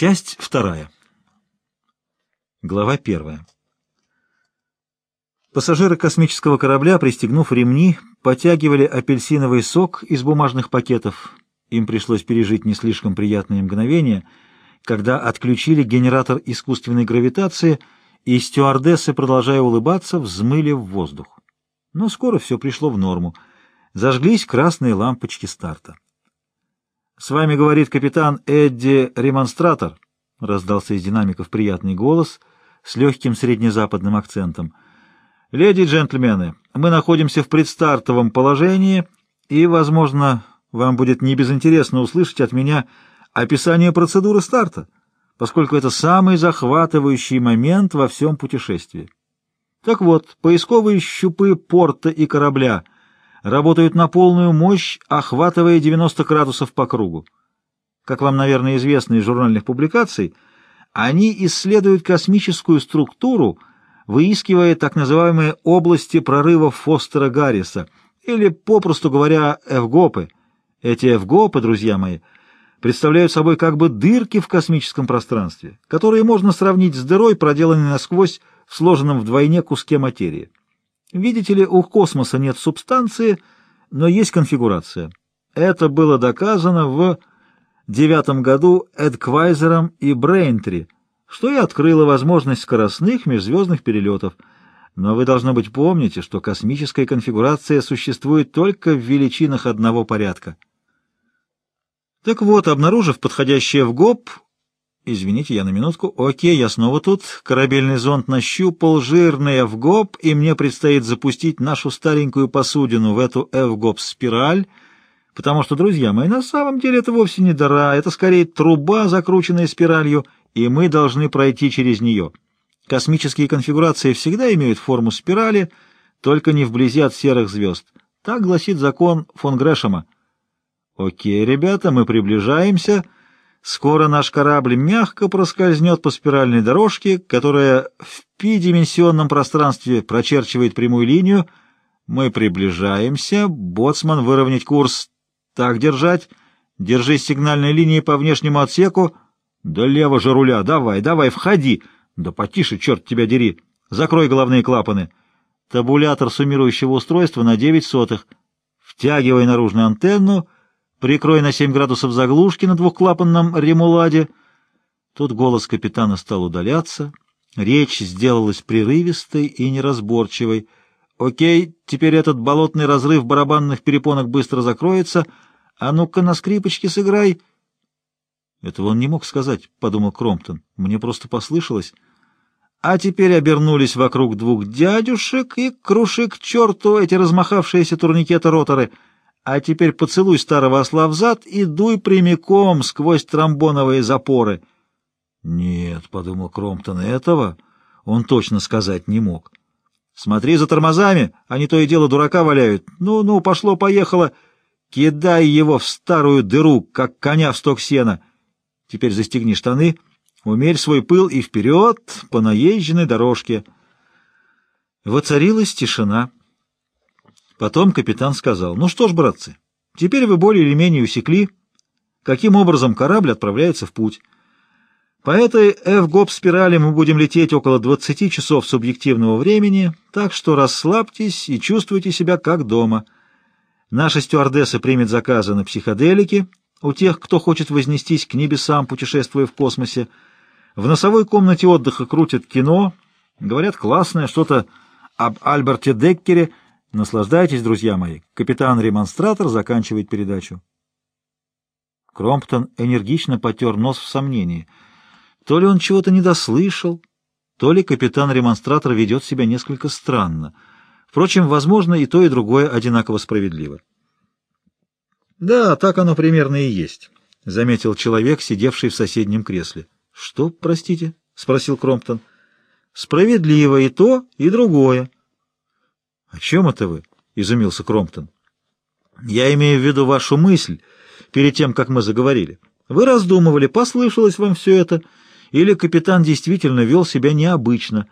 Часть вторая. Глава первая. Пассажиры космического корабля, пристегнув ремни, потягивали апельсиновый сок из бумажных пакетов. Им пришлось пережить не слишком приятные мгновения, когда отключили генератор искусственной гравитации, и стюардессы, продолжая улыбаться, взмыли в воздух. Но скоро все пришло в норму. Зажглись красные лампочки старта. «С вами говорит капитан Эдди Ремонстратор», — раздался из динамиков приятный голос с легким среднезападным акцентом. «Леди и джентльмены, мы находимся в предстартовом положении, и, возможно, вам будет небезынтересно услышать от меня описание процедуры старта, поскольку это самый захватывающий момент во всем путешествии. Так вот, поисковые щупы порта и корабля — работают на полную мощь, охватывая 90 градусов по кругу. Как вам, наверное, известно из журнальных публикаций, они исследуют космическую структуру, выискивая так называемые области прорыва Фостера Гарриса, или, попросту говоря, эвгопы. Эти эвгопы, друзья мои, представляют собой как бы дырки в космическом пространстве, которые можно сравнить с дырой, проделанной насквозь в сложенном вдвойне куске материи. Видите ли, у космоса нет субстанции, но есть конфигурация. Это было доказано в девятом году Эдквайзером и Брейнтри, что и открыло возможность скоростных межзвездных перелетов. Но вы, должно быть, помните, что космическая конфигурация существует только в величинах одного порядка. Так вот, обнаружив подходящее в ГОП, Извините, я на минутку. Окей, я снова тут. Корабельный зонд нащупал, жирный Эвгоп, и мне предстоит запустить нашу старенькую посудину в эту Эвгоп-спираль, потому что, друзья мои, на самом деле это вовсе не дыра, это скорее труба, закрученная спиралью, и мы должны пройти через нее. Космические конфигурации всегда имеют форму спирали, только не вблизи от серых звезд. Так гласит закон фон Грэшема. Окей, ребята, мы приближаемся... Скоро наш корабль мягко проскользнет по спиральной дорожке, которая в пи-дименсионном пространстве прочерчивает прямую линию. Мы приближаемся. Боцман, выровнять курс. Так держать. Держись сигнальной линии по внешнему отсеку. Да лево же руля. Давай, давай, входи. Да потише, черт тебя дери. Закрой головные клапаны. Табулятор суммирующего устройства на 9 сотых. Втягивай наружную антенну — Прикрой на семь градусов заглушки на двухклапанном ремуладе. Тут голос капитана стал удаляться. Речь сделалась прерывистой и неразборчивой. «Окей, теперь этот болотный разрыв барабанных перепонок быстро закроется. А ну-ка на скрипочке сыграй». «Этого он не мог сказать», — подумал Кромптон. «Мне просто послышалось». А теперь обернулись вокруг двух дядюшек и круши к черту эти размахавшиеся турникеты-роторы — а теперь поцелуй старого осла в и дуй прямиком сквозь тромбоновые запоры. Нет, — подумал Кромптон, — этого он точно сказать не мог. Смотри за тормозами, они то и дело дурака валяют. Ну-ну, пошло-поехало. Кидай его в старую дыру, как коня в сток сена. Теперь застегни штаны, умерь свой пыл и вперед по наезженной дорожке. Воцарилась тишина. Потом капитан сказал, «Ну что ж, братцы, теперь вы более или менее усекли, каким образом корабль отправляется в путь. По этой F-гоп-спирали мы будем лететь около 20 часов субъективного времени, так что расслабьтесь и чувствуйте себя как дома. Наша стюардесса примет заказы на психоделики у тех, кто хочет вознестись к небесам, путешествуя в космосе. В носовой комнате отдыха крутят кино, говорят классное что-то об Альберте Деккере — Наслаждайтесь, друзья мои. Капитан-ремонстратор заканчивает передачу. Кромптон энергично потер нос в сомнении. То ли он чего-то недослышал, то ли капитан-ремонстратор ведет себя несколько странно. Впрочем, возможно, и то, и другое одинаково справедливо. «Да, так оно примерно и есть», — заметил человек, сидевший в соседнем кресле. «Что, простите?» — спросил Кромптон. «Справедливо и то, и другое». — О чем это вы? — изумился Кромптон. — Я имею в виду вашу мысль перед тем, как мы заговорили. Вы раздумывали, послышалось вам все это, или капитан действительно вел себя необычно.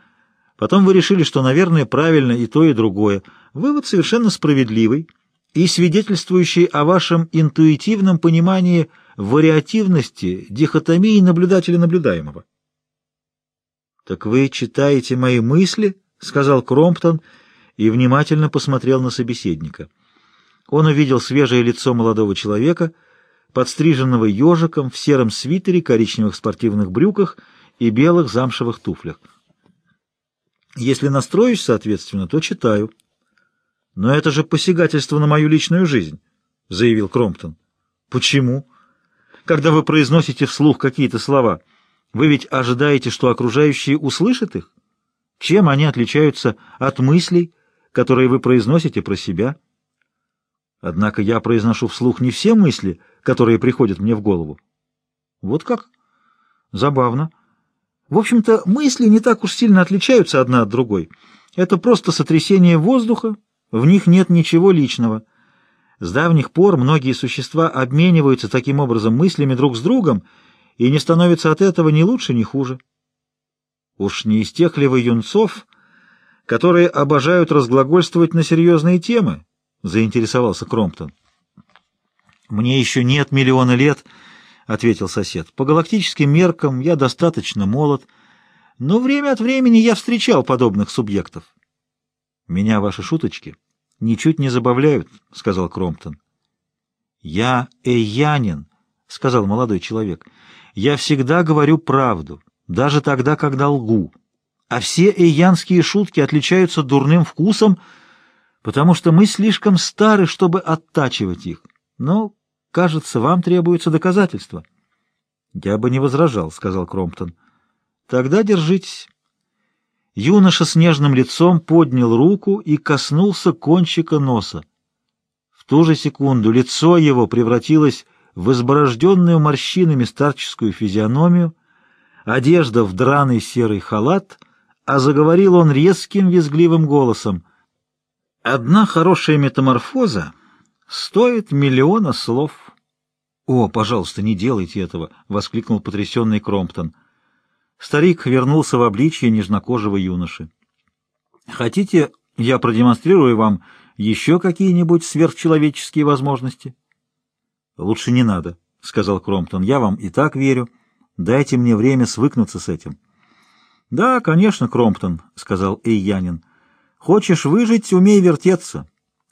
Потом вы решили, что, наверное, правильно и то, и другое. Вывод совершенно справедливый и свидетельствующий о вашем интуитивном понимании вариативности, дихотомии наблюдателя наблюдаемого. «Так вы читаете мои мысли?» — сказал Кромптон и внимательно посмотрел на собеседника. Он увидел свежее лицо молодого человека, подстриженного ежиком в сером свитере, коричневых спортивных брюках и белых замшевых туфлях. «Если настроюсь, соответственно, то читаю». «Но это же посягательство на мою личную жизнь», — заявил Кромптон. «Почему? Когда вы произносите вслух какие-то слова, вы ведь ожидаете, что окружающие услышат их? Чем они отличаются от мыслей, которые вы произносите про себя?» Однако я произношу вслух не все мысли, которые приходят мне в голову. Вот как? Забавно. В общем-то, мысли не так уж сильно отличаются одна от другой. Это просто сотрясение воздуха, в них нет ничего личного. С давних пор многие существа обмениваются таким образом мыслями друг с другом и не становятся от этого ни лучше, ни хуже. Уж не из тех ли вы юнцов, которые обожают разглагольствовать на серьезные темы? — заинтересовался Кромптон. «Мне еще нет миллиона лет», — ответил сосед. «По галактическим меркам я достаточно молод, но время от времени я встречал подобных субъектов». «Меня ваши шуточки ничуть не забавляют», — сказал Кромптон. «Я эйянин», — сказал молодой человек. «Я всегда говорю правду, даже тогда, когда лгу. А все эйянские шутки отличаются дурным вкусом, потому что мы слишком стары, чтобы оттачивать их. Но, кажется, вам требуется доказательство». «Я бы не возражал», — сказал Кромптон. «Тогда держитесь». Юноша с нежным лицом поднял руку и коснулся кончика носа. В ту же секунду лицо его превратилось в изборожденную морщинами старческую физиономию, одежда в драный серый халат, а заговорил он резким визгливым голосом. «Одна хорошая метаморфоза стоит миллиона слов». «О, пожалуйста, не делайте этого!» — воскликнул потрясенный Кромптон — Старик вернулся в обличье нежнокожего юноши. «Хотите, я продемонстрирую вам еще какие-нибудь сверхчеловеческие возможности?» «Лучше не надо», — сказал Кромптон. «Я вам и так верю. Дайте мне время свыкнуться с этим». «Да, конечно, Кромптон», — сказал Эйянин. «Хочешь выжить, умей вертеться.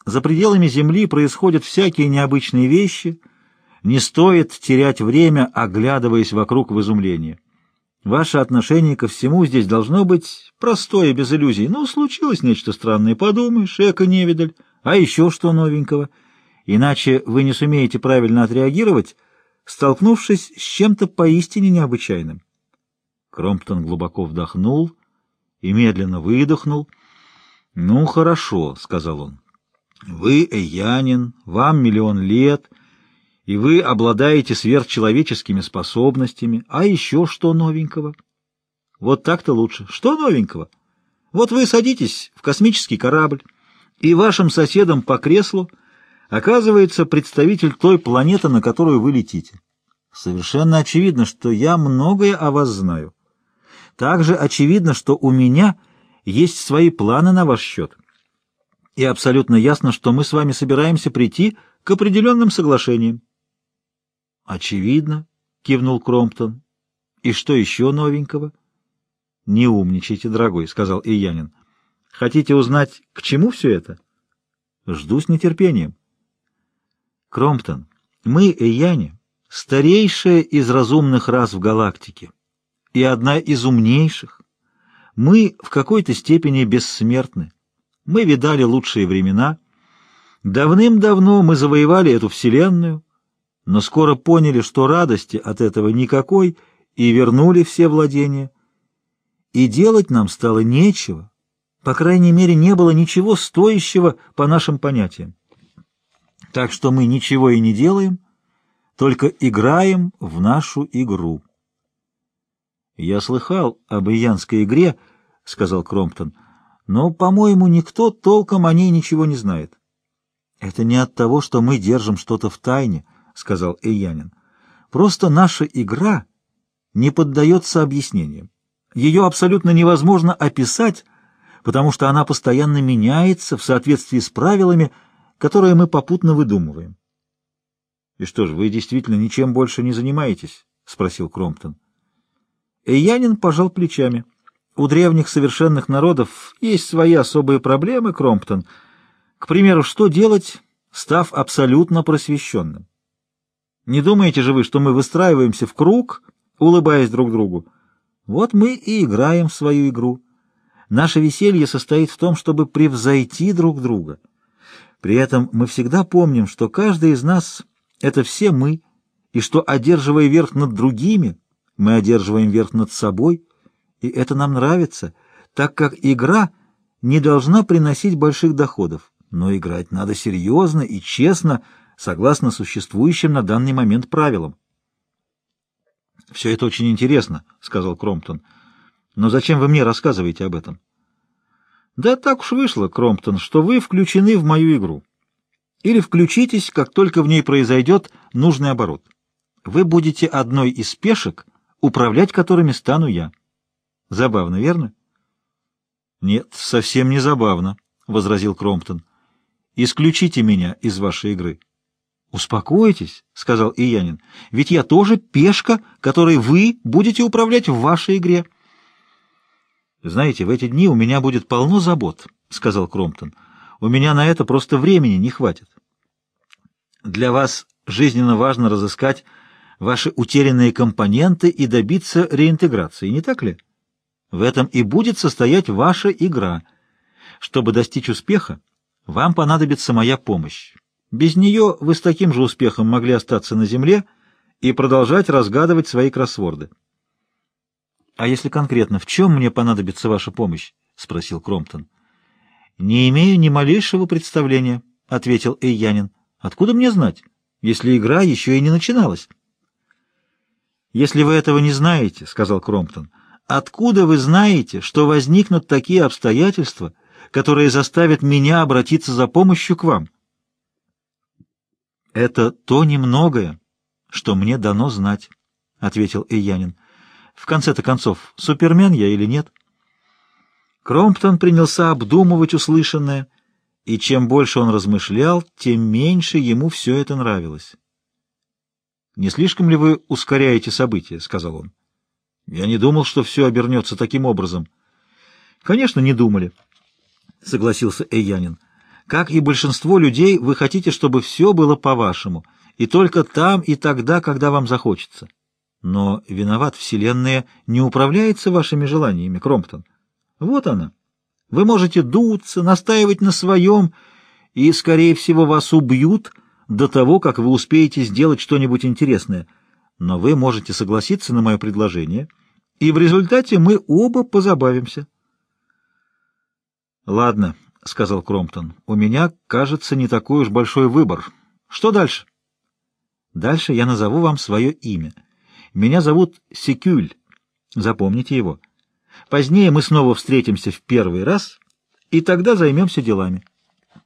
За пределами Земли происходят всякие необычные вещи. Не стоит терять время, оглядываясь вокруг в изумлении». Ваше отношение ко всему здесь должно быть простое, без иллюзий. Ну, случилось нечто странное, подумаешь, эко-невидаль, а еще что новенького. Иначе вы не сумеете правильно отреагировать, столкнувшись с чем-то поистине необычайным. Кромптон глубоко вдохнул и медленно выдохнул. «Ну, хорошо», — сказал он. «Вы эянин, вам миллион лет» и вы обладаете сверхчеловеческими способностями. А еще что новенького? Вот так-то лучше. Что новенького? Вот вы садитесь в космический корабль, и вашим соседом по креслу оказывается представитель той планеты, на которую вы летите. Совершенно очевидно, что я многое о вас знаю. Также очевидно, что у меня есть свои планы на ваш счет. И абсолютно ясно, что мы с вами собираемся прийти к определенным соглашениям. «Очевидно», — кивнул Кромптон. «И что еще новенького?» «Не умничайте, дорогой», — сказал Иянин. «Хотите узнать, к чему все это?» «Жду с нетерпением». «Кромптон, мы, Ияне, старейшая из разумных рас в галактике и одна из умнейших. Мы в какой-то степени бессмертны. Мы видали лучшие времена. Давным-давно мы завоевали эту вселенную, но скоро поняли, что радости от этого никакой, и вернули все владения. И делать нам стало нечего, по крайней мере, не было ничего стоящего по нашим понятиям. Так что мы ничего и не делаем, только играем в нашу игру. «Я слыхал об иянской игре», — сказал Кромптон, — «но, по-моему, никто толком о ней ничего не знает. Это не от того, что мы держим что-то в тайне». — сказал Эйянин. «Просто наша игра не поддается объяснениям. Ее абсолютно невозможно описать, потому что она постоянно меняется в соответствии с правилами, которые мы попутно выдумываем. — И что ж, вы действительно ничем больше не занимаетесь? — спросил Кромптон. Эйянин пожал плечами. У древних совершенных народов есть свои особые проблемы, Кромптон. К примеру, что делать, став абсолютно просвещенным? Не думаете же вы, что мы выстраиваемся в круг, улыбаясь друг другу? Вот мы и играем в свою игру. Наше веселье состоит в том, чтобы превзойти друг друга. При этом мы всегда помним, что каждый из нас — это все мы, и что, одерживая верх над другими, мы одерживаем верх над собой, и это нам нравится, так как игра не должна приносить больших доходов, но играть надо серьезно и честно, согласно существующим на данный момент правилам. «Все это очень интересно», — сказал Кромптон. «Но зачем вы мне рассказываете об этом?» «Да так уж вышло, Кромптон, что вы включены в мою игру. Или включитесь, как только в ней произойдет нужный оборот. Вы будете одной из пешек, управлять которыми стану я. Забавно, верно?» «Нет, совсем не забавно», — возразил Кромптон. «Исключите меня из вашей игры». «Успокойтесь», — сказал Иянин, — «ведь я тоже пешка, которой вы будете управлять в вашей игре». «Знаете, в эти дни у меня будет полно забот», — сказал Кромптон. «У меня на это просто времени не хватит. Для вас жизненно важно разыскать ваши утерянные компоненты и добиться реинтеграции, не так ли? В этом и будет состоять ваша игра. Чтобы достичь успеха, вам понадобится моя помощь». Без нее вы с таким же успехом могли остаться на земле и продолжать разгадывать свои кроссворды. — А если конкретно, в чем мне понадобится ваша помощь? — спросил Кромптон. — Не имею ни малейшего представления, — ответил Эйянин. — Откуда мне знать, если игра еще и не начиналась? — Если вы этого не знаете, — сказал Кромптон, — откуда вы знаете, что возникнут такие обстоятельства, которые заставят меня обратиться за помощью к вам? — «Это то немногое, что мне дано знать», — ответил Иянин. «В конце-то концов, супермен я или нет?» Кромптон принялся обдумывать услышанное, и чем больше он размышлял, тем меньше ему все это нравилось. «Не слишком ли вы ускоряете события?» — сказал он. «Я не думал, что все обернется таким образом». «Конечно, не думали», — согласился Эйянин. Как и большинство людей, вы хотите, чтобы все было по-вашему, и только там и тогда, когда вам захочется. Но виноват Вселенная не управляется вашими желаниями, Кромптон. Вот она. Вы можете дуться, настаивать на своем, и, скорее всего, вас убьют до того, как вы успеете сделать что-нибудь интересное. Но вы можете согласиться на мое предложение, и в результате мы оба позабавимся. Ладно. — сказал Кромптон. — У меня, кажется, не такой уж большой выбор. Что дальше? — Дальше я назову вам свое имя. Меня зовут Секюль. Запомните его. Позднее мы снова встретимся в первый раз, и тогда займемся делами.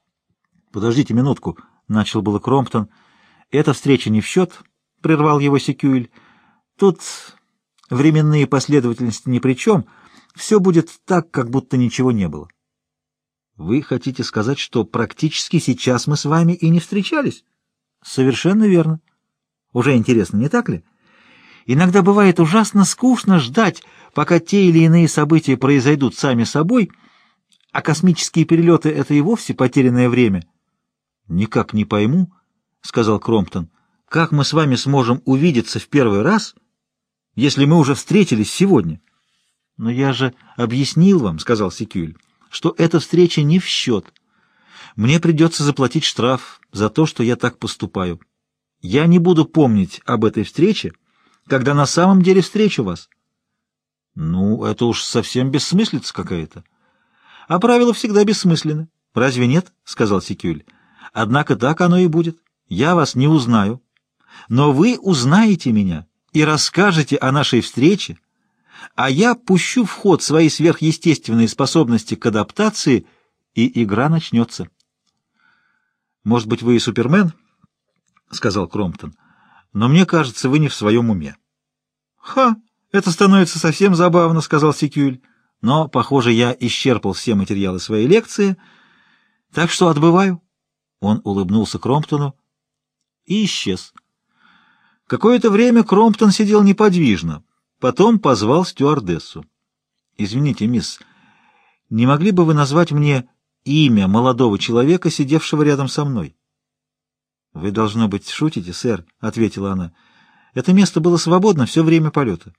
— Подождите минутку, — начал было Кромптон. — Эта встреча не в счет, — прервал его Секюль. — Тут временные последовательности ни при чем. Все будет так, как будто ничего не было. — вы хотите сказать, что практически сейчас мы с вами и не встречались? Совершенно верно. Уже интересно, не так ли? Иногда бывает ужасно скучно ждать, пока те или иные события произойдут сами собой, а космические перелеты — это и вовсе потерянное время. «Никак не пойму», — сказал Кромптон, — «как мы с вами сможем увидеться в первый раз, если мы уже встретились сегодня?» «Но я же объяснил вам», — сказал Секюль что эта встреча не в счет. Мне придется заплатить штраф за то, что я так поступаю. Я не буду помнить об этой встрече, когда на самом деле встречу вас. Ну, это уж совсем бессмыслица какая-то. А правила всегда бессмысленны. Разве нет? — сказал Секюль. Однако так оно и будет. Я вас не узнаю. Но вы узнаете меня и расскажете о нашей встрече, а я пущу в ход свои сверхъестественные способности к адаптации, и игра начнется. «Может быть, вы и Супермен?» — сказал Кромптон. «Но мне кажется, вы не в своем уме». «Ха! Это становится совсем забавно», — сказал Секюль. «Но, похоже, я исчерпал все материалы своей лекции, так что отбываю». Он улыбнулся Кромптону и исчез. Какое-то время Кромптон сидел неподвижно, потом позвал стюардессу. «Извините, мисс, не могли бы вы назвать мне имя молодого человека, сидевшего рядом со мной?» «Вы, должно быть, шутите, сэр», — ответила она. «Это место было свободно все время полета».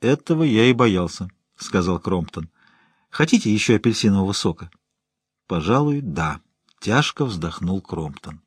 «Этого я и боялся», — сказал Кромптон. «Хотите еще апельсинового сока?» «Пожалуй, да», — тяжко вздохнул Кромптон.